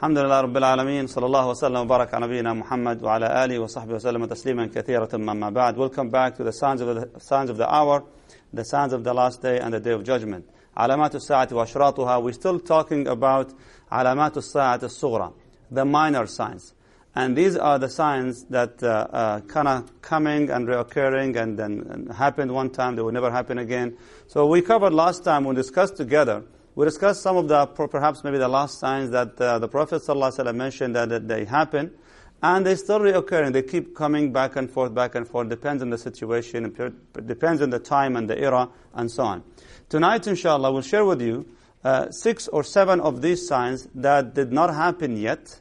الحمد لله رب العالمين صلى الله وسلم وبارك على نبينا محمد وعلى آله وصحبه وسلم تسليما كثيرا أما بعد Welcome back to the signs of the, signs of the hour the signs of the last day and the day of judgment علامات الساعة وأشراطها We're still talking about علامات الساعة الصغرى the minor signs and these are the signs that uh, uh, kind of coming and reoccurring and then and happened one time, they will never happen again. So we covered last time, we discussed together, we discussed some of the, perhaps maybe the last signs that uh, the Prophet ﷺ mentioned that, that they happen, and they still reoccurring. They keep coming back and forth, back and forth. Depends on the situation, depends on the time and the era, and so on. Tonight, inshallah, we'll share with you uh, six or seven of these signs that did not happen yet,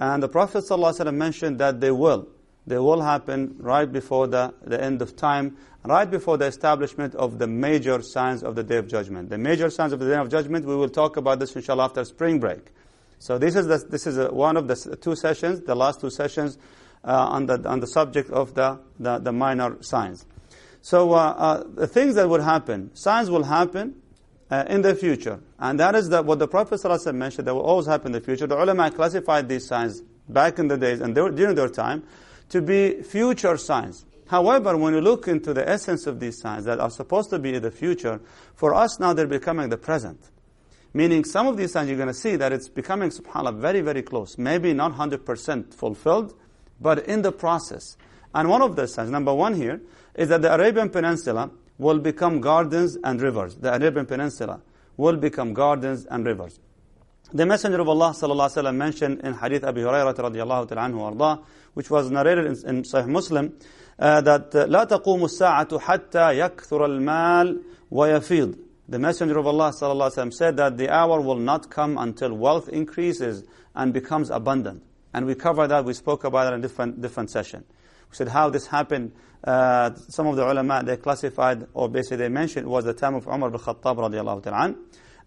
and the Prophet ﷺ mentioned that they will. They will happen right before the, the end of time, right before the establishment of the major signs of the Day of Judgment. The major signs of the Day of Judgment, we will talk about this inshallah after spring break. So this is, the, this is a, one of the two sessions, the last two sessions, uh, on, the, on the subject of the, the, the minor signs. So uh, uh, the things that would happen, signs will happen, uh, in the future. And that is that what the Prophet ﷺ mentioned, that will always happen in the future. The ulama classified these signs back in the days and during their time to be future signs. However, when you look into the essence of these signs that are supposed to be in the future, for us now they're becoming the present. Meaning some of these signs you're going to see that it's becoming, subhanAllah, very, very close. Maybe not 100% fulfilled, but in the process. And one of the signs, number one here, is that the Arabian Peninsula will become gardens and rivers. The Arabian Peninsula will become gardens and rivers. The Messenger of Allah sallallahu alaihi wasallam mentioned in Hadith Abi Hurairah radiyallahu ta'ala anhu which was narrated in, in Sahih Muslim, uh, that لا تقوم الساعة حتى يكثر المال ويفيض. The Messenger of Allah sallallahu alaihi wasallam said that the hour will not come until wealth increases and becomes abundant. And we covered that, we spoke about it in a different, different session. We said how this happened uh, some of the ulama, they classified, or basically they mentioned it was the time of Umar bin Khattab radiallahu ta'ala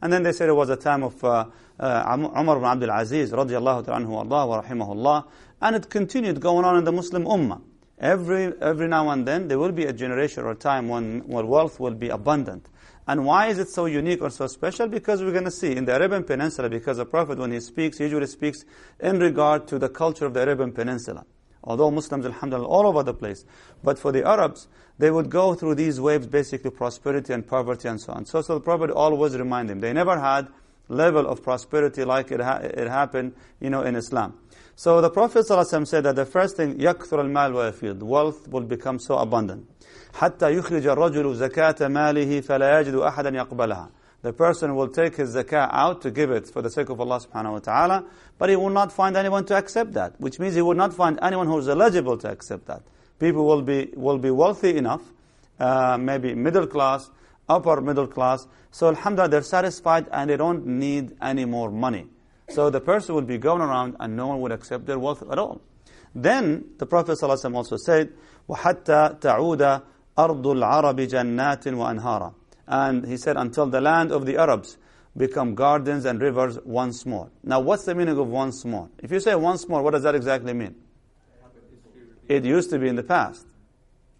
And then they said it was the time of uh, uh, Umar bin Abdul Aziz radiallahu ta'ala wa rahimahullah. And it continued going on in the Muslim ummah. Every, every now and then there will be a generation or time when, when wealth will be abundant. And why is it so unique or so special? Because we're going to see in the Arabian Peninsula, because the Prophet when he speaks, he usually speaks in regard to the culture of the Arabian Peninsula. Although Muslims, alhamdulillah, all over the place. But for the Arabs, they would go through these waves, basically prosperity and poverty and so on. So, so the Prophet always remind them. They never had level of prosperity like it, ha it happened, you know, in Islam. So the Prophet ﷺ said that the first thing, يَكْثُرَ الْمَالُ وَيَفِيض Wealth will become so abundant. حَتَّى يُخْرِجَ الرَّجُلُ زَكَاةَ مَالِهِ فَلَا يَجِدُ أَحَدًا يَقْبَلَهَا the person will take his zakah out to give it for the sake of Allah subhanahu wa ta'ala, but he will not find anyone to accept that, which means he will not find anyone who is eligible to accept that. People will be, will be wealthy enough, uh, maybe middle class, upper middle class, so alhamdulillah, they're satisfied and they don't need any more money. So the person will be going around and no one would accept their wealth at all. Then the Prophet ﷺ also said, وَحَتَّى تَعُودَ أَرْضُ الْعَرَبِ جَنَّاتٍ وَأَنْهَارًا and he said, until the land of the Arabs become gardens and rivers once more. Now, what's the meaning of once more? If you say once more, what does that exactly mean? It used to be in the past.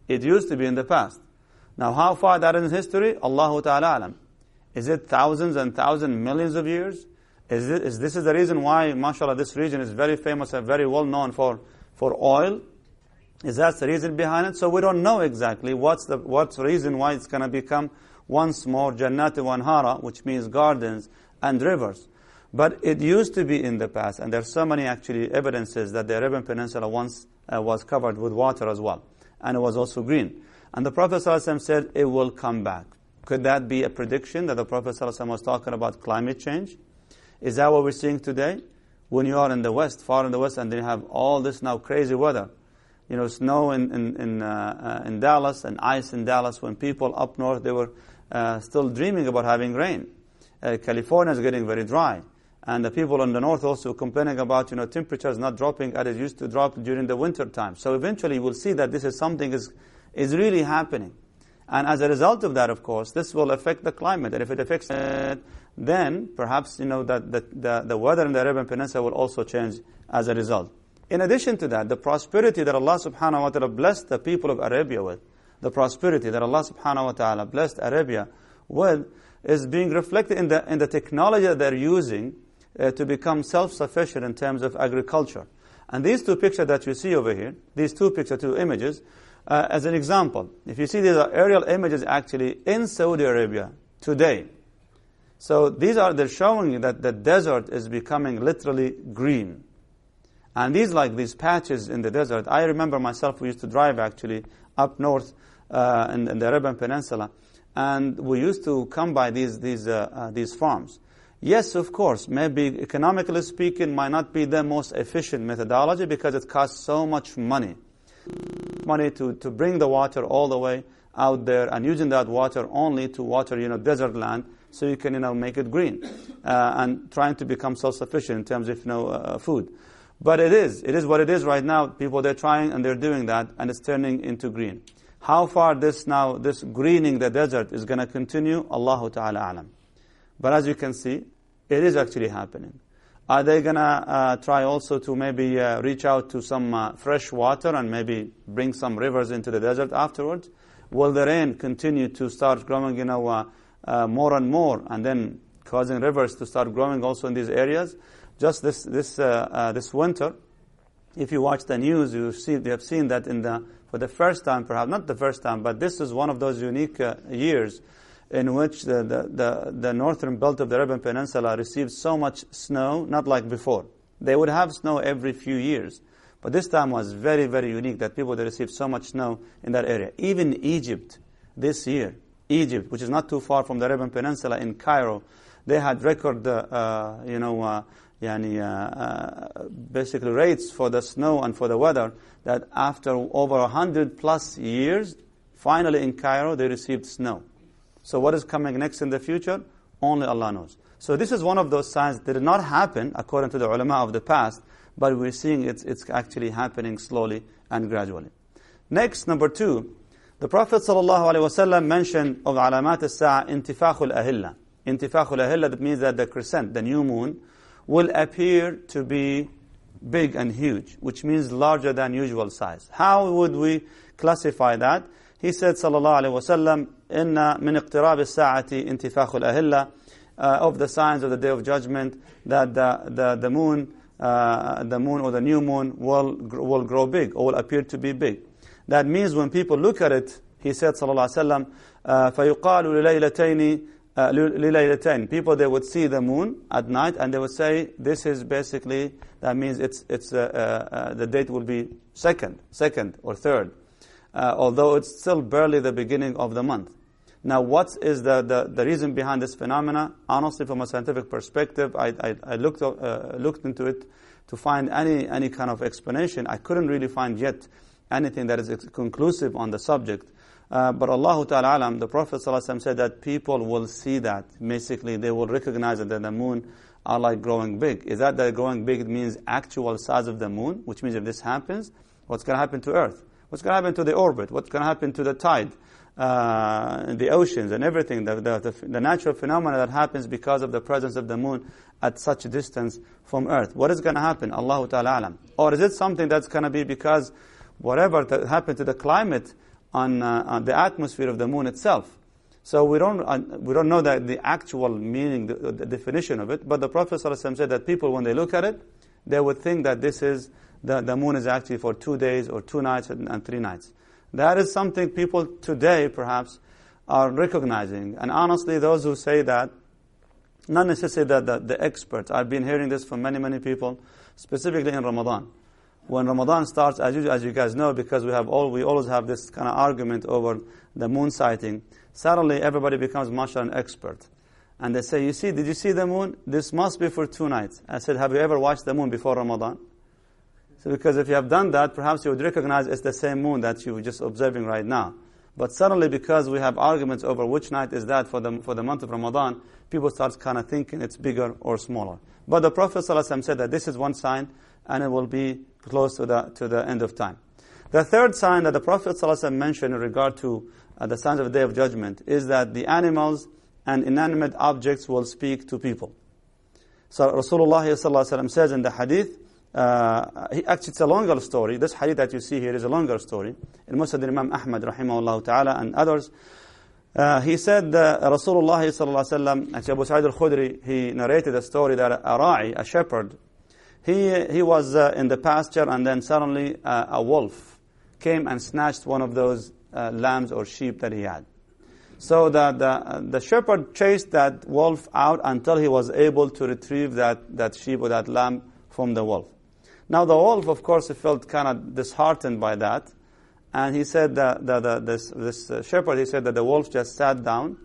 It used to be in the past. Now, how far that is in history? Allahu Ta'ala alam. Is it thousands and thousands, millions of years? Is, it, is this is the reason why, mashallah, this region is very famous and very well known for, for oil? Is that the reason behind it? So we don't know exactly what's the what's the reason why it's going to become once more Jannat Wanhara, which means gardens and rivers. But it used to be in the past, and there's so many actually evidences that the Arabian Peninsula once uh, was covered with water as well, and it was also green. And the Prophet ﷺ said it will come back. Could that be a prediction that the Prophet ﷺ was talking about climate change? Is that what we're seeing today? When you are in the west, far in the west, and then you have all this now crazy weather. You know, snow in, in, in, uh, uh, in Dallas and ice in Dallas. When people up north, they were uh, still dreaming about having rain. Uh, California is getting very dry. And the people in the north also complaining about, you know, temperatures not dropping as it used to drop during the winter time. So eventually we'll see that this is something is, is really happening. And as a result of that, of course, this will affect the climate. And if it affects it, then perhaps, you know, that the, the, the weather in the Arabian Peninsula will also change as a result. In addition to that, the prosperity that Allah subhanahu wa ta'ala blessed the people of Arabia with, the prosperity that Allah subhanahu wa ta'ala blessed Arabia with, is being reflected in the, in the technology that they're using uh, to become self-sufficient in terms of agriculture. And these two pictures that you see over here, these two pictures, two images, uh, as an example, if you see these are aerial images actually in Saudi Arabia today. So these are, they're showing you that the desert is becoming literally green. And these like these patches in the desert, I remember myself, we used to drive actually up north uh, in, in, the Arabian Peninsula, and we used to come by these, these, uh, uh, these farms. Yes, of course, maybe economically speaking might not be the most efficient methodology because it costs so much money. Money to, to bring the water all the way out there and using that water only to water, you know, desert land so you can, you know, make it green uh, and trying to become self-sufficient in terms of, you know, uh, food. But it is, it is what it is right now. People, they're trying and they're doing that and it's turning into green. How far this now, this greening the desert is going to continue, Allahu Ta'ala alam. But as you can see, it is actually happening. Are they going to uh, try also to maybe uh, reach out to some uh, fresh water and maybe bring some rivers into the desert afterwards? Will the rain continue to start growing, you know, uh, uh, more and more and then causing rivers to start growing also in these areas? Just this, this, uh, this winter, if you watch the news, you see, you have seen that in the, for the first time, perhaps not the first time, but this is one of those unique years in which the, the, the, the, northern belt of the Arabian Peninsula received so much snow, not like before. They would have snow every few years. But this time was very, very unique that people they received so much snow in that area. Even Egypt, this year, Egypt, which is not too far from the Arabian Peninsula in Cairo, they had record, uh, you know, uh, yani, uh, uh, basically rates for the snow and for the weather that after over a hundred plus years, finally in Cairo, they received snow. So what is coming next in the future? Only Allah knows. So this is one of those signs that did not happen according to the ulama of the past, but we're seeing it's, it's actually happening slowly and gradually. Next, number two, the Prophet ﷺ mentioned of alamat al-sa'a intifakhul ahilla. Intifakhul ahilla, that means that the crescent, the new moon, will appear to be big and huge, which means larger than usual size. How would we classify that? He said, sallallahu alaihi wasallam, "Inna min iqtirab as-sa'ati intifakh al-ahilla." Uh, of the signs of the day of judgment, that the the, the moon, uh, the moon or the new moon will will grow big or will appear to be big. That means when people look at it, he said, sallallahu alaihi wasallam, فَيُقَالُ لِلَيْلَتَيْنِ لِلَيْلَتَيْنِ People, they would see the moon at night and they would say, this is basically, that means it's, it's, uh, uh, uh the date will be second, second or third uh, although it's still barely the beginning of the month. Now, what is the, the, the reason behind this phenomena? Honestly, from a scientific perspective, I, I, I looked, uh, looked into it to find any, any kind of explanation. I couldn't really find yet anything that is conclusive on the subject. Uh, but Allah Ta'ala alam, the Prophet said that people will see that. Basically, they will recognize that the moon are like growing big. Is that that growing big means actual size of the moon? Which means if this happens, what's going to happen to Earth? What's going to happen to the orbit? What's going to happen to the tide? Uh, the oceans and everything, the, the, the, the, natural phenomena that happens because of the presence of the moon at such a distance from Earth. What is going to happen? Allahu Ta'ala alam. Or is it something that's going to be because whatever that happened to the climate on, uh, on the atmosphere of the moon itself? So we don't, uh, we don't know that the actual meaning, the, the definition of it, but the Prophet ﷺ said that people, when they look at it, they would think that this is the, the moon is actually for two days or two nights and, and three nights. That is something people today perhaps are recognizing. And honestly, those who say that, not necessarily the, the, the experts, I've been hearing this from many, many people, specifically in Ramadan. When Ramadan starts, as you, as you guys know, because we have all, we always have this kind of argument over the moon sighting, suddenly everybody becomes mashallah an expert. And they say, you see, did you see the moon? This must be for two nights. I said, have you ever watched the moon before Ramadan? So because if you have done that, perhaps you would recognize it's the same moon that you were just observing right now. But suddenly, because we have arguments over which night is that for the, for the month of Ramadan, people start kind of thinking it's bigger or smaller. But the Prophet ﷺ said that this is one sign, and it will be close to the, to the end of time. The third sign that the Prophet ﷺ mentioned in regard to uh, the signs of the Day of Judgment is that the animals and inanimate objects will speak to people. So Rasulullah ﷺ says in the hadith, uh, he, actually it's a longer story. This hadith that you see here is a longer story. In Musnad Imam Ahmad rahimahullah ta'ala and others, uh, he said that Rasulullah alaihi wasallam, Abu Sa'id al-Khudri, he narrated a story that a ra'i, a shepherd, he, he was uh, in the pasture and then suddenly uh, a wolf came and snatched one of those uh, lambs or sheep that he had. So the, the, the shepherd chased that wolf out until he was able to retrieve that, that sheep or that lamb from the wolf. Now the wolf, of course, felt kind of disheartened by that. And he said that, that, that this, this uh, shepherd, he said that the wolf just sat down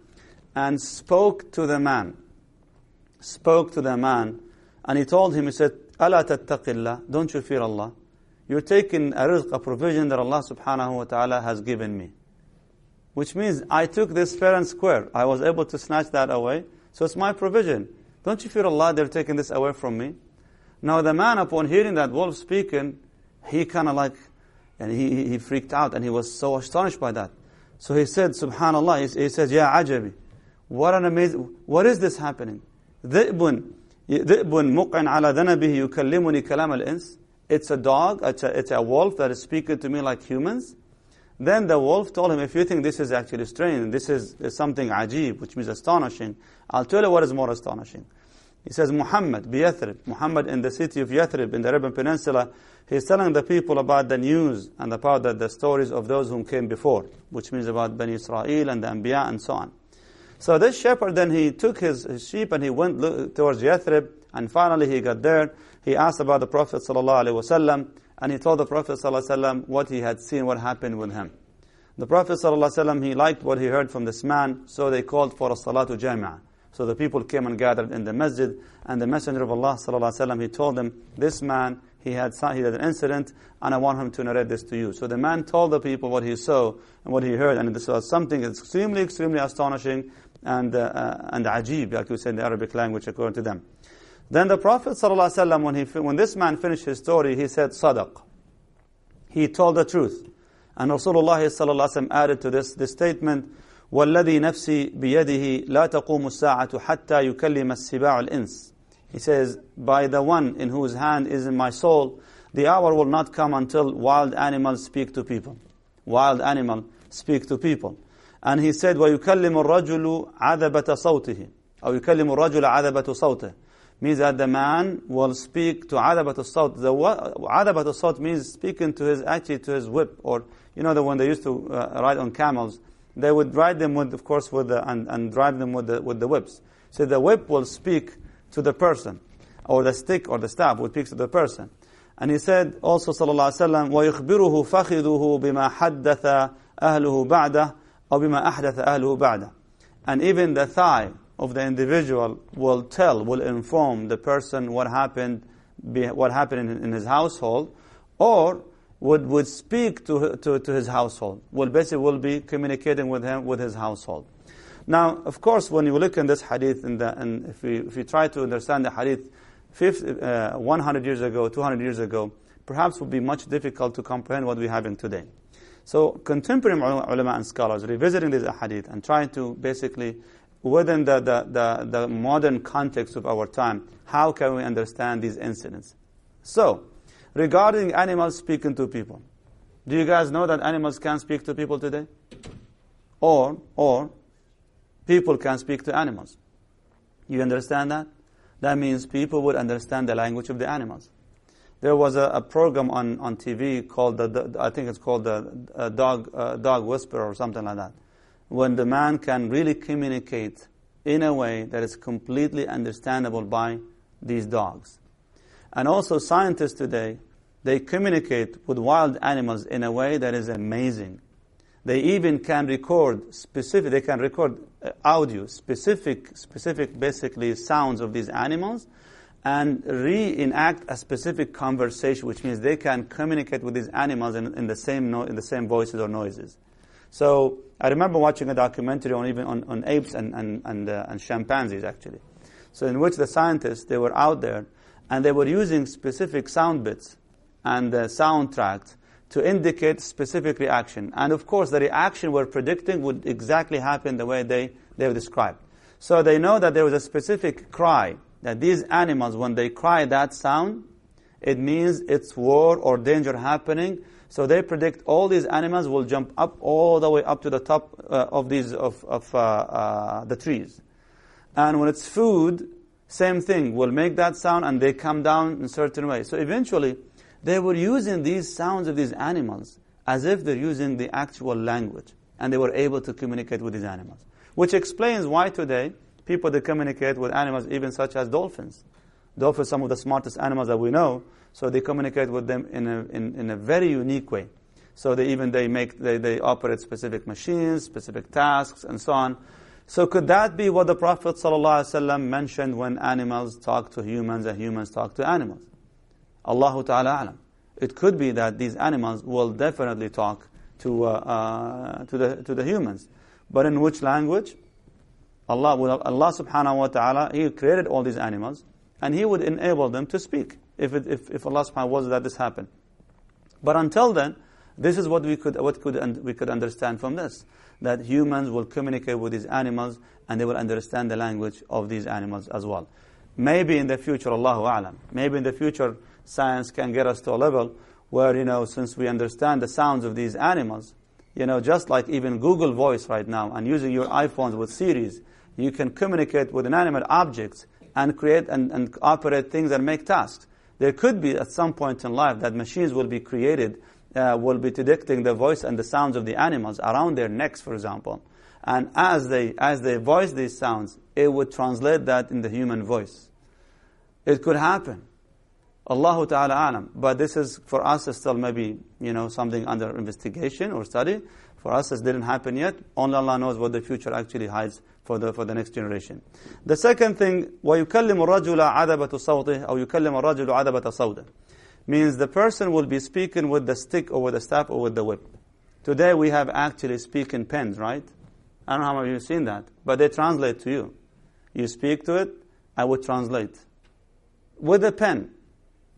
and spoke to the man. Spoke to the man. And he told him, he said, أَلَا تَتَّقِ اللَّهِ Don't you fear Allah? You're taking a rizq, a provision that Allah subhanahu wa ta'ala has given me. Which means I took this fair and square. I was able to snatch that away. So it's my provision. Don't you fear Allah? They're taking this away from me. Now the man, upon hearing that wolf speaking, he kind of like, and he, he freaked out and he was so astonished by that. So he said, Subhanallah, he, he says, Ya ajabi. What an amazing, what is this happening? ذئب ذئب مقع على ذنبه يكلمني كلام الإنس it's a dog, it's a, it's a wolf that is speaking to me like humans. Then the wolf told him, if you think this is actually strange, this is, is something ajib, which means astonishing, I'll tell you what is more astonishing. He says, Muhammad, Yathrib. Muhammad in the city of Yathrib, in the Arabian Peninsula, he's telling the people about the news and about the, the stories of those whom came before, which means about Bani Israel and the Anbiya and so on. So this shepherd then he took his, his sheep and he went towards Yathrib and finally he got there. He asked about the Prophet sallallahu and he told the Prophet sallallahu what he had seen, what happened with him. The Prophet sallallahu he liked what he heard from this man, so they called for a salatu jami'ah. So the people came and gathered in the masjid, and the Messenger of Allah sallallahu he told them, this man he had he had an incident, and I want him to narrate this to you. So the man told the people what he saw and what he heard, and this was something extremely, extremely astonishing and, uh, uh, and ajib, like we say in the Arabic language, according to them. Then the Prophet ﷺ, when, he, when this man finished his story, he said, Sadaq. He told the truth. And Rasulullah ﷺ added to this, this statement, والذي نفسي بيده لا تقوم الساعة حتى يكلم السباع الإنس. He says, by the one in whose hand is in my soul, the hour will not come until wild animals speak to people. Wild animal speak to people. And he said, ويكلم الرجل عذبة صوته. أو يكلم الرجل عذبة صوته means that the man will speak to adabat al-sawt. The adabat al-sawt means speaking to his, actually to his whip, or, you know, the when they used to uh, ride on camels, they would ride them with, of course, with the, and, and drive them with the, with the whips. So the whip will speak to the person, or the stick or the staff will speak to the person. And he said also, sallallahu alaihi wasallam, وَيُخْبِرُهُ فَخِذُهُ بِمَا حَدَّثَ أَهْلُهُ بَعْدَهُ أو بما أحدث أهله بعده. And even the thigh of the individual will tell, will inform the person what happened, what happened in, in his household, or would, would speak to, to, to his household. Will basically will be communicating with him, with his household. Now, of course, when you look in this hadith, in the, and if we, if we try to understand the hadith 50, uh, 100 years ago, 200 years ago, perhaps would be much difficult to comprehend what we have in today. So contemporary ulama and scholars revisiting these hadith and trying to basically within the, the, the, the, modern context of our time, how can we understand these incidents? So, regarding animals speaking to people, do you guys know that animals can speak to people today? Or, or, people can speak to animals. You understand that? That means people would understand the language of the animals. There was a, a program on, on TV called, the, the, I think it's called the uh, Dog, uh, Dog Whisperer or something like that when the man can really communicate in a way that is completely understandable by these dogs. And also scientists today, they communicate with wild animals in a way that is amazing. They even can record specific, they can record uh, audio, specific, specific basically sounds of these animals and reenact a specific conversation, which means they can communicate with these animals in, in the same no, in the same voices or noises. So I remember watching a documentary on even on, on apes and and and, uh, and chimpanzees actually. So in which the scientists they were out there and they were using specific sound bits and uh, to indicate specific reaction. And of course, the reaction we're predicting would exactly happen the way they, they've described. So they know that there was a specific cry, that these animals, when they cry that sound, it means it's war or danger happening. So they predict all these animals will jump up all the way up to the top uh, of these of, of uh, uh, the trees. And when it's food, same thing, will make that sound and they come down in certain way. So eventually, they were using these sounds of these animals as if they're using the actual language. And they were able to communicate with these animals. Which explains why today people they communicate with animals even such as dolphins. Dolphins are some of the smartest animals that we know, so they communicate with them in a, in, in a very unique way. So they even they make they, they operate specific machines, specific tasks, and so on. So could that be what the Prophet ﷺ mentioned when animals talk to humans and humans talk to animals? Allahu Ta'ala alam. It could be that these animals will definitely talk to, uh, uh, to, the, to the humans. But in which language? Allah, Allah subhanahu wa ta'ala, He created all these animals and He would enable them to speak if, it, if, if Allah subhanahu wa ta'ala was that this happened. But until then, this is what we could, what could, and we could understand from this. That humans will communicate with these animals and they will understand the language of these animals as well. Maybe in the future, Allahu A'lam, maybe in the future science can get us to a level where, you know, since we understand the sounds of these animals, you know, just like even Google Voice right now, and using your iPhones with Siri's, you can communicate with inanimate objects and create and, and operate things and make tasks. There could be at some point in life that machines will be created, uh, will be detecting the voice and the sounds of the animals around their necks, for example. And as they, as they voice these sounds, it would translate that in the human voice. It could happen. Allahu Ta'ala alam. But this is, for us, is still maybe, you know, something under investigation or study. For us, it didn't happen yet. Only Allah knows what the future actually hides for the, for the next generation. The second thing, وَيُكَلِّمُ الرَّجُلَ عَدَبَةُ صَوْتِهِ أو يُكَلِّمُ الرَّجُلُ عَدَبَةَ صَوْتِهِ Means the person will be speaking with the stick or with the staff or with the whip. Today we have actually speaking pens, right? I don't know how many of you have seen that, but they translate to you. You speak to it, I would translate. With a pen,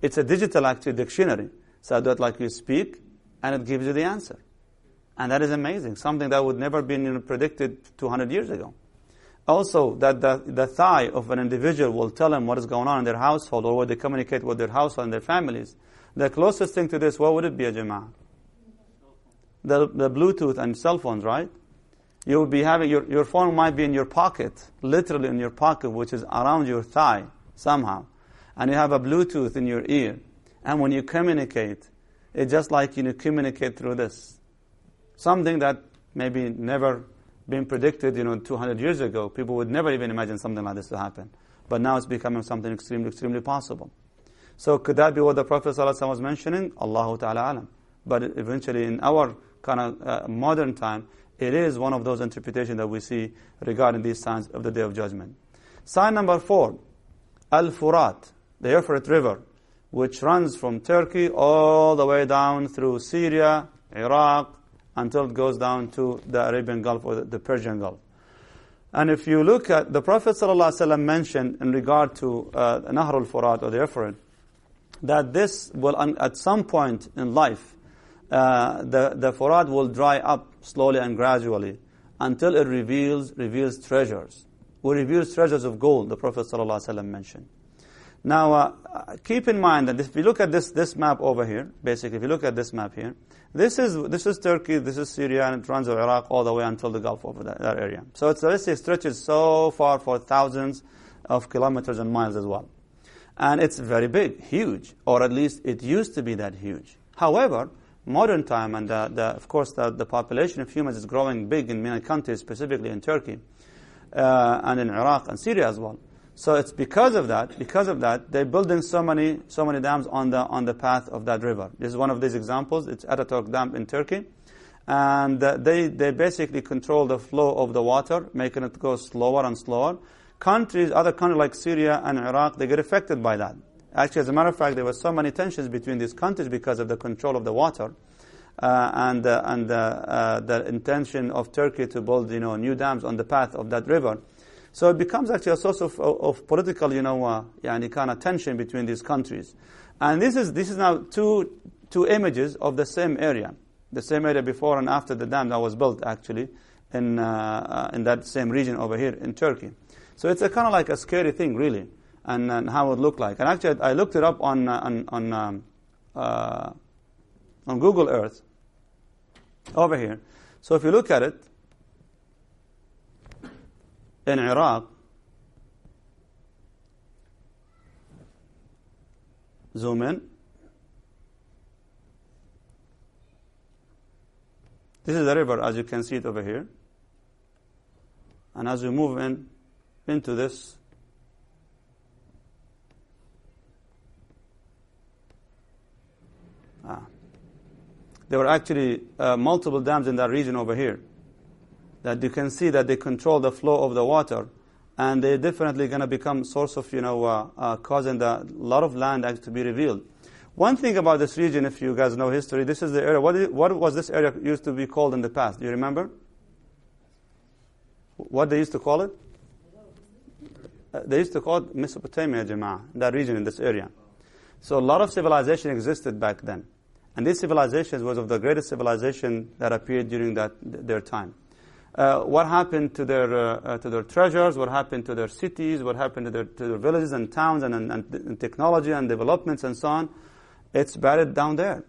it's a digital actually dictionary. So that like you speak and it gives you the answer. And that is amazing. Something that would never been predicted 200 years ago. Also, that the, the thigh of an individual will tell them what is going on in their household or what they communicate with their household and their families. The closest thing to this, what would it be, a jama'ah? The, the Bluetooth and cell phones, right? You would be having, your, your phone might be in your pocket, literally in your pocket, which is around your thigh somehow and you have a Bluetooth in your ear. And when you communicate, it's just like you communicate through this. Something that maybe never been predicted, you know, 200 years ago. People would never even imagine something like this to happen. But now it's becoming something extremely, extremely possible. So could that be what the Prophet ﷺ was mentioning? Allahu Ta'ala alam. But eventually in our kind of uh, modern time, it is one of those interpretations that we see regarding these signs of the Day of Judgment. Sign number four, Al-Furat the Euphrates River, which runs from Turkey all the way down through Syria, Iraq, until it goes down to the Arabian Gulf or the Persian Gulf. And if you look at the Prophet ﷺ mentioned in regard to uh, Nahr al-Furat or the Euphrates, that this will, at some point in life, uh, the, the Furat will dry up slowly and gradually until it reveals, reveals treasures. Will reveals treasures of gold, the Prophet ﷺ mentioned. Now, uh, keep in mind that if you look at this, this map over here, basically, if you look at this map here, this is, this is Turkey, this is Syria, and it runs over Iraq all the way until the Gulf over that, that area. So it's, let's say, stretches so far for thousands of kilometers and miles as well. And it's very big, huge, or at least it used to be that huge. However, modern time, and the, the, of course the, the population of humans is growing big in many countries, specifically in Turkey, uh, and in Iraq and Syria as well. So it's because of that, because of that, they're building so many, so many dams on the, on the path of that river. This is one of these examples. It's Ataturk Dam in Turkey. And uh, they, they basically control the flow of the water, making it go slower and slower. Countries, other countries like Syria and Iraq, they get affected by that. Actually, as a matter of fact, there were so many tensions between these countries because of the control of the water. Uh, and uh, and uh, uh the intention of Turkey to build, you know, new dams on the path of that river. So it becomes actually a source of, of, of political, you know, uh, yani kind of tension between these countries. And this is, this is now two two images of the same area. The same area before and after the dam that was built, actually, in, uh, uh, in that same region over here in Turkey. So it's a kind of like a scary thing, really, and, and how it would look like. And actually, I looked it up on, uh, on, on, um, uh, on Google Earth over here. So if you look at it, in Iraq, zoom in. This is the river as you can see it over here. And as we move in into this ah, there were actually uh, multiple dams in that region over here that you can see that they control the flow of the water and they're definitely going to become source of you know uh, uh, causing a lot of land to be revealed. One thing about this region if you guys know history this is the area what, is, what was this area used to be called in the past? Do you remember? What they used to call it? Uh, they used to call it Mesopotamia Jama'ah, that region in this area. So a lot of civilization existed back then. And this civilization was of the greatest civilization that appeared during that their time uh, what happened to their uh, uh, to their treasures, what happened to their cities, what happened to their to their villages and towns and, and, and technology and developments and so on. It's buried down there.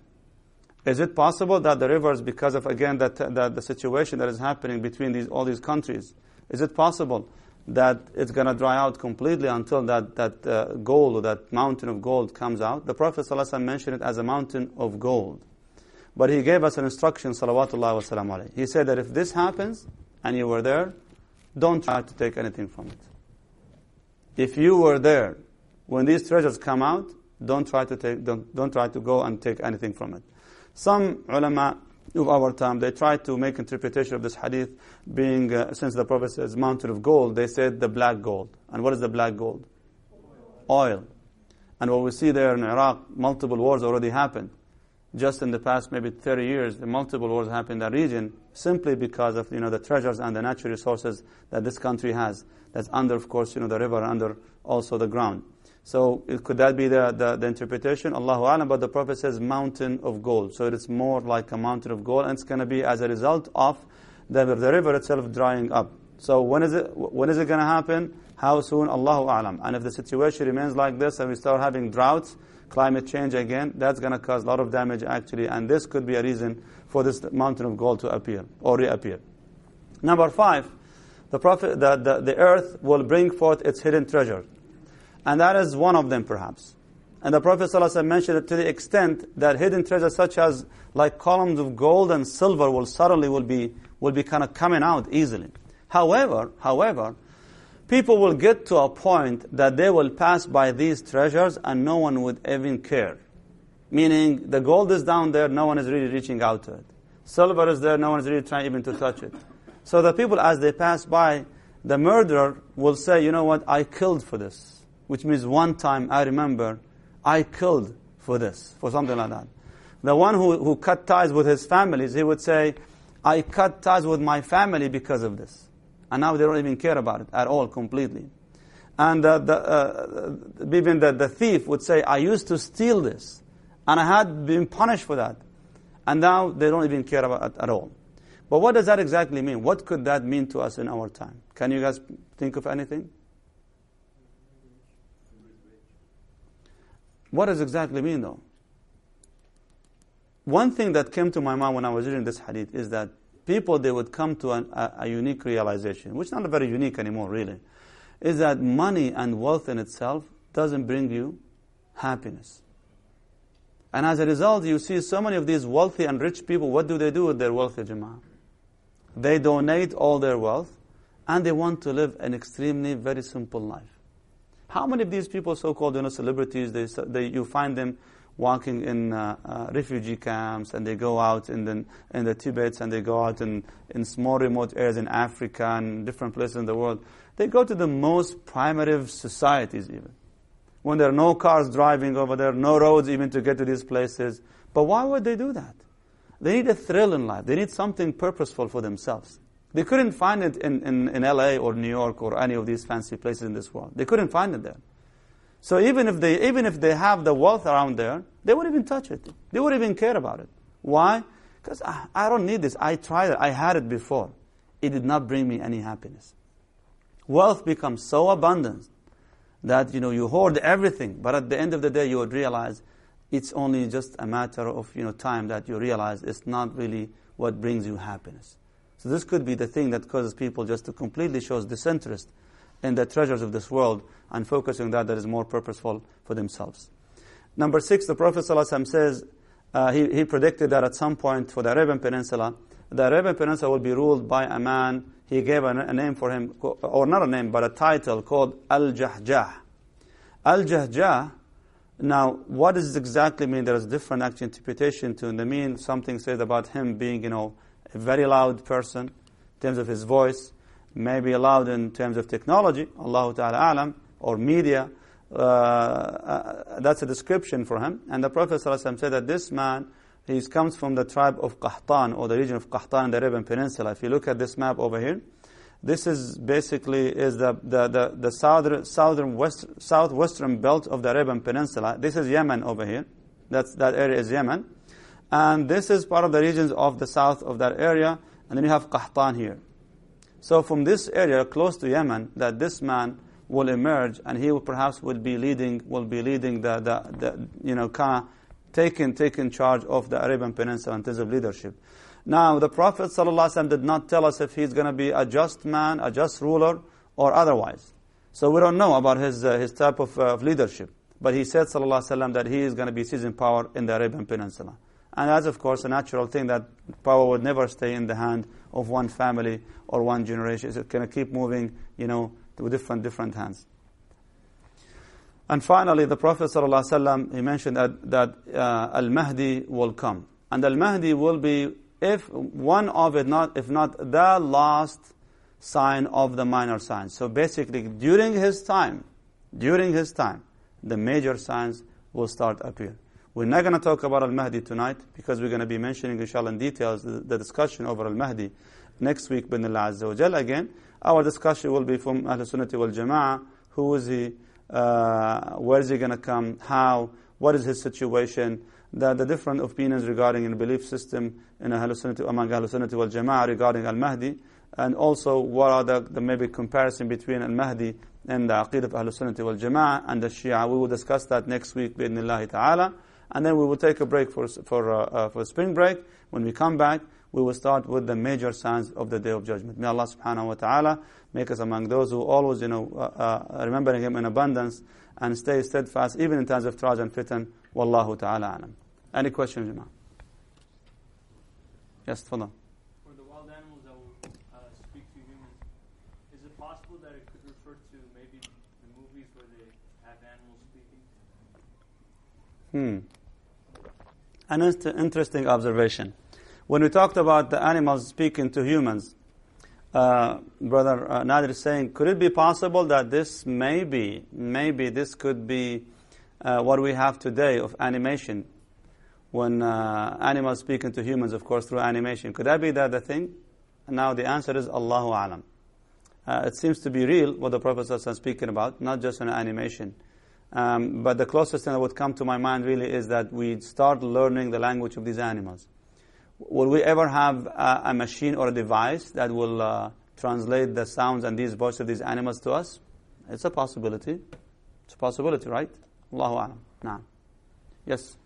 Is it possible that the rivers, because of again that, that the situation that is happening between these all these countries, is it possible that it's going to dry out completely until that that uh, gold, that mountain of gold, comes out? The Prophet ﷺ mentioned it as a mountain of gold. But he gave us an instruction, salawatullah wa salam alayhi. He said that if this happens, and you were there, don't try to take anything from it. If you were there, when these treasures come out, don't try to take, don't, don't try to go and take anything from it. Some ulama of our time, they tried to make interpretation of this hadith being, uh, since the Prophet says mountain of gold, they said the black gold. And what is the black gold? Oil. And what we see there in Iraq, multiple wars already happened just in the past maybe 30 years, multiple wars happened in that region simply because of you know the treasures and the natural resources that this country has. That's under, of course, you know the river, under also the ground. So could that be the, the, the interpretation? Allahu Alam, but the Prophet says mountain of gold. So it's more like a mountain of gold, and it's going to be as a result of the, the river itself drying up. So when is it when is it going to happen? How soon? Allahu Alam. And if the situation remains like this and we start having droughts, climate change again, that's going to cause a lot of damage actually, and this could be a reason for this mountain of gold to appear or reappear. Number five, the, prophet, the, the, the earth will bring forth its hidden treasure. And that is one of them perhaps. And the Prophet ﷺ mentioned it to the extent that hidden treasures such as like columns of gold and silver will suddenly will be, will be kind of coming out easily. However, however, people will get to a point that they will pass by these treasures and no one would even care. Meaning, the gold is down there, no one is really reaching out to it. Silver is there, no one is really trying even to touch it. So the people, as they pass by, the murderer will say, you know what, I killed for this. Which means one time, I remember, I killed for this, for something like that. The one who, who cut ties with his families, he would say, I cut ties with my family because of this. And now they don't even care about it at all completely. And uh, the, uh, even the, the thief would say, I used to steal this. And I had been punished for that. And now they don't even care about it at all. But what does that exactly mean? What could that mean to us in our time? Can you guys think of anything? What does exactly mean though? One thing that came to my mind when I was reading this hadith is that people, they would come to an, a, a unique realization, which is not very unique anymore, really, is that money and wealth in itself doesn't bring you happiness. And as a result, you see so many of these wealthy and rich people, what do they do with their wealth, Jama'ah? They donate all their wealth and they want to live an extremely very simple life. How many of these people, so-called you know, celebrities, they, they, you find them walking in uh, uh, refugee camps and they go out in the, in the Tibets and they go out in, in small remote areas in Africa and different places in the world. They go to the most primitive societies even. When there are no cars driving over there, no roads even to get to these places. But why would they do that? They need a thrill in life. They need something purposeful for themselves. They couldn't find it in, in, in LA or New York or any of these fancy places in this world. They couldn't find it there. So even if they even if they have the wealth around there, they wouldn't even touch it. They wouldn't even care about it. Why? Because I, I don't need this. I tried it. I had it before. It did not bring me any happiness. Wealth becomes so abundant that you know you hoard everything, but at the end of the day you would realize it's only just a matter of you know time that you realize it's not really what brings you happiness. So this could be the thing that causes people just to completely show disinterest in the treasures of this world and focusing on that that is more purposeful for themselves. Number six, the Prophet ﷺ says, uh, he, he predicted that at some point for the Arabian Peninsula, the Arabian Peninsula will be ruled by a man, he gave a, a name for him, or not a name, but a title called Al-Jahjah. Al-Jahjah, now, what does exactly mean? There is different actual interpretation to the mean. Something says about him being, you know, a very loud person in terms of his voice, maybe allowed in terms of technology, Allah Ta'ala alam, or media. Uh, uh, that's a description for him. And the Prophet ﷺ said that this man, he comes from the tribe of Qahtan, or the region of Qahtan in the Arabian Peninsula. If you look at this map over here, this is basically is the, the, the, the southern, southern west, southwestern belt of the Arabian Peninsula. This is Yemen over here. That's, that area is Yemen. And this is part of the regions of the south of that area. And then you have Qahtan here. So from this area close to Yemen, that this man will emerge, and he will perhaps will be leading will be leading the, the, the you know kind of taking taking charge of the Arabian Peninsula in terms of leadership. Now the Prophet ﷺ did not tell us if he's going to be a just man, a just ruler, or otherwise. So we don't know about his uh, his type of, uh, of leadership. But he said ﷺ that he is going to be seizing power in the Arabian Peninsula. And that's of course a natural thing that power would never stay in the hand of one family or one generation. It's going to keep moving, you know, with different, different hands. And finally, the Prophet ﷺ, he mentioned that, that uh, Al-Mahdi will come. And Al-Mahdi will be, if one of it, not, if not the last sign of the minor signs. So basically, during his time, during his time, the major signs will start appear. We're not going to talk about Al-Mahdi tonight because we're going to be mentioning, inshallah, in details the, the discussion over Al-Mahdi next week, bin Allah Azza wa Again, our discussion will be from Ahl Sunnati wal Jama'ah. Who is he? Uh, where is he going to come? How? What is his situation? The, the different opinions regarding the belief system in Ahl Sunnati, among Ahl Sunnati wal Jama'ah regarding Al Mahdi. And also, what are the, the maybe comparison between Al Mahdi and the Aqid of Ahl Sunnati wal Jama'ah and the Shia. We will discuss that next week, bi'idhnillahi ta'ala. And then we will take a break for, for, uh, uh, for spring break. When we come back, we will start with the major signs of the Day of Judgment. May Allah subhanahu wa ta'ala make us among those who always, you know, uh, uh, remembering Him in abundance and stay steadfast even in times of trials and fitan. Wallahu ta'ala alam. Any questions, Jama? Yes, tfadal. For the wild animals that will uh, speak to humans, is it possible that it could refer to maybe the movies where they have animals speaking? Hmm. An interesting observation. When we talked about the animals speaking to humans, uh, Brother uh, Nadir is saying, could it be possible that this maybe, maybe this could be uh, what we have today of animation, when uh, animals speaking to humans, of course, through animation. Could that be that the thing? Now the answer is Allahu Alam. Uh, it seems to be real what the Prophet is speaking about, not just an animation. Um, but the closest thing that would come to my mind really is that we start learning the language of these animals. Will we ever have a, a machine or a device that will uh, translate the sounds and these voices of these animals to us? It's a possibility. It's a possibility, right? Allahu Alam. Nah. Yes?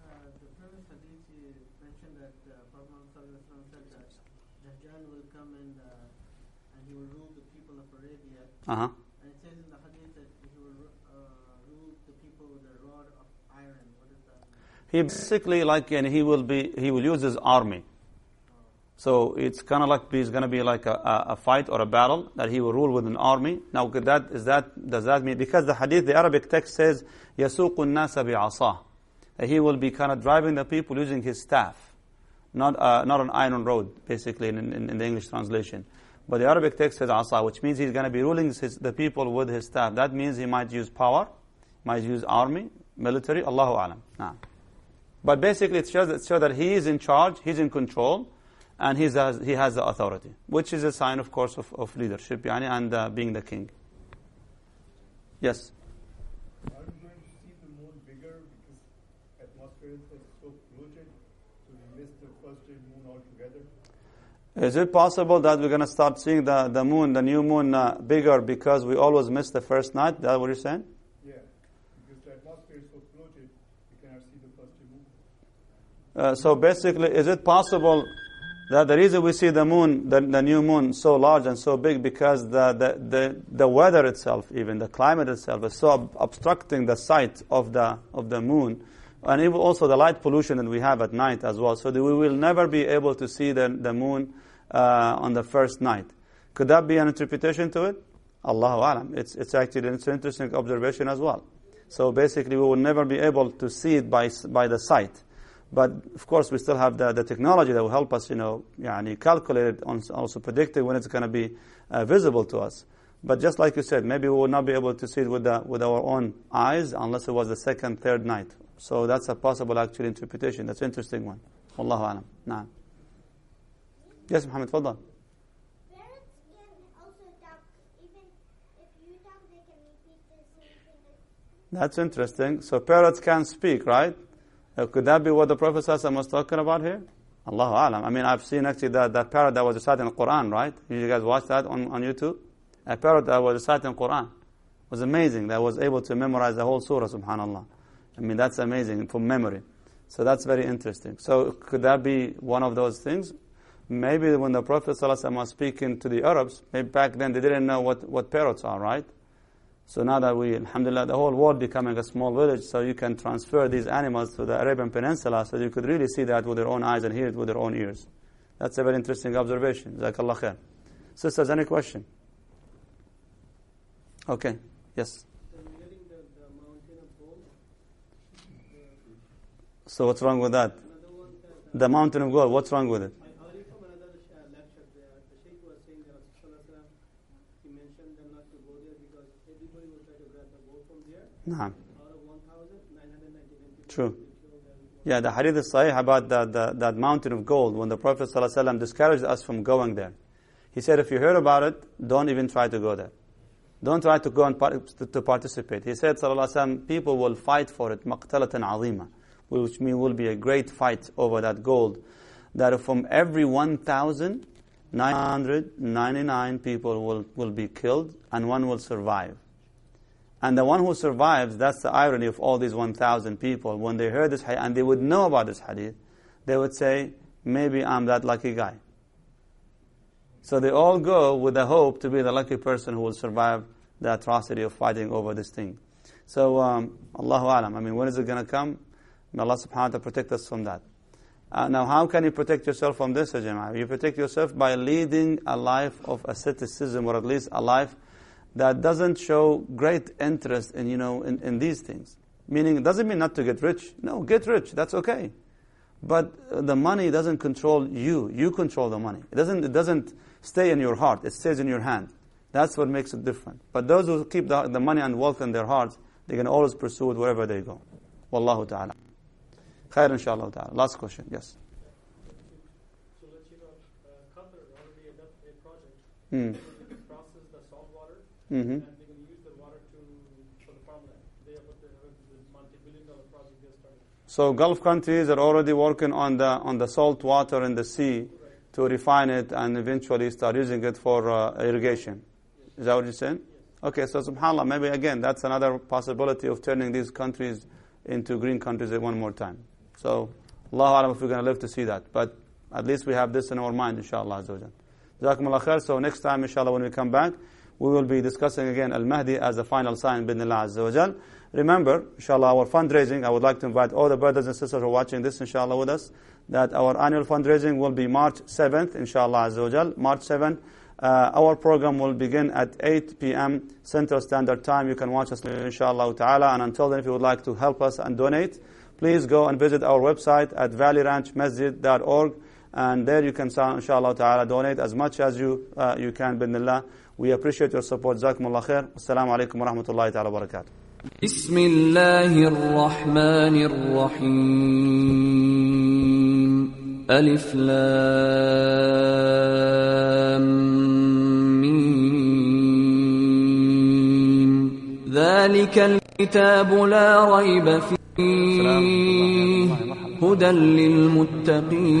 The previous hadith mentioned that Imam Salih al-Tajir, Jahjan will come and he will rule the people of Arabia. Uh, He basically like and he will be he will use his army. So it's kind of like he's going to be like a, a, fight or a battle that he will rule with an army. Now, could that is that does that mean because the hadith, the Arabic text says يسوق الناس بعصاه, that he will be kind of driving the people using his staff, not uh, not an iron rod, basically in, in, in, the English translation. But the Arabic text says asa, which means he's going to be ruling his, the people with his staff. That means he might use power, might use army, military. Allahu alam. Nah. But basically, it shows, that he is in charge, he's in control, and he's has, he has the authority, which is a sign, of course, of, of leadership yani, and uh, being the king. Yes? Are you going to see the moon bigger because atmosphere is so polluted, so we miss the first moon altogether? Is it possible that we're going to start seeing the, the moon, the new moon, uh, bigger because we always miss the first night? Is that what you're saying? Uh, so basically, is it possible that the reason we see the moon, the, the new moon, so large and so big because the, the, the, the weather itself, even the climate itself, is so ob- obstructing the sight of the, of the moon, and even also the light pollution that we have at night as well, so we will never be able to see the, the moon uh, on the first night. Could that be an interpretation to it? Allahu alam. It's, it's actually it's an interesting observation as well. So basically, we will never be able to see it by, by the sight. But of course, we still have the, the technology that will help us, you know, yani calculate it, on, also predict it when it's going to be uh, visible to us. But just like you said, maybe we will not be able to see it with, the, with our own eyes unless it was the second, third night. So that's a possible actual interpretation. That's an interesting one. Wallahu alam. Naam. Yes, Muhammad, fadal. Parrots can also talk. Even if you talk, they can repeat the same thing. That's interesting. So parrots can speak, right? Uh, could that be what the Prophet was talking about here? Allahu Alam. I mean, I've seen actually that, that parrot that was reciting the Quran, right? You guys watch that on, on YouTube? A parrot that was recited reciting Quran. It was amazing. That was able to memorize the whole surah, subhanAllah. I mean, that's amazing from memory. So that's very interesting. So could that be one of those things? Maybe when the Prophet was speaking to the Arabs, maybe back then they didn't know what, what parrots are, right? So now that we, alhamdulillah, the whole world becoming a small village, so you can transfer these animals to the Arabian Peninsula, so you could really see that with your own eyes and hear it with your own ears. That's a very interesting observation. Jazakallah khair. Sisters, any question? Okay. Yes. So what's wrong with that? The mountain of gold, what's wrong with it from another uh, lecture there. The Sheikh was saying that Rasulullah he mentioned them not to go there because everybody will try to grab the gold from there. Naam. Out of 1,999 people, True. Yeah, the hadith is sahih about that, that, that mountain of gold when the Prophet ﷺ discouraged us from going there. He said, if you heard about it, don't even try to go there. Don't try to go and to participate. He said, ﷺ, people will fight for it, maqtalatan azima, which means will be a great fight over that gold. That from every 1,999 people will, will be killed and one will survive. And the one who survives, that's the irony of all these 1,000 people. When they heard this hadith, and they would know about this hadith, they would say, maybe I'm that lucky guy. So they all go with the hope to be the lucky person who will survive the atrocity of fighting over this thing. So, um, Allahu Alam. I mean, when is it going to come? May Allah subhanahu wa ta'ala protect us from that. Uh, now, how can you protect yourself from this, Jama'ah? You protect yourself by leading a life of asceticism, or at least a life that doesn't show great interest in, you know, in, in these things. Meaning, it doesn't mean not to get rich. No, get rich. That's okay. But uh, the money doesn't control you. You control the money. It doesn't, it doesn't stay in your heart. It stays in your hand. That's what makes it different. But those who keep the, the money and wealth in their hearts, they can always pursue it wherever they go. Wallahu ta'ala. Khair inshallah ta'ala. Last question. Yes. So you know, uh, Qatar already adopted a project Hmm. to process the salt water, hmm and to use the water to for the farmland. They have multi-billion dollar project they're starting. So Gulf countries are already working on the on the salt water in the sea to refine it and eventually start using it for uh, irrigation. Is that what you're saying? Okay, so subhanAllah, maybe again, that's another possibility of turning these countries into green countries one more time. So, Allah Alam if we're going to live to see that. But at least we have this in our mind, inshallah. Jazakumullah khair. So next time, inshallah, when we come back, we will be discussing again Al-Mahdi as a final sign, bidnillah Azza wa Jal. Remember, inshallah, our fundraising, I would like to invite all the brothers and sisters who are watching this, inshallah, with us, that our annual fundraising will be March 7th, inshallah Azza wa Jal. March 7th. Uh, our program will begin at 8 p.m. Central Standard Time. You can watch us, inshallah ta'ala. And until then, if you would like to help us and donate, please go and visit our website at valleyranchmasjid.org. And there you can, inshallah ta'ala, donate as much as you, uh, you can, bidnillah. We appreciate your support. Jazakumullah khair. Assalamu alaikum wa rahmatullahi ta'ala wa barakatuh. بسم الله الرحمن الرحيم ألف لام ميم ذلك الكتاب لا ريب فيه هدى للمتقين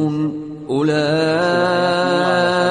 أولئك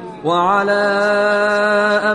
وعلى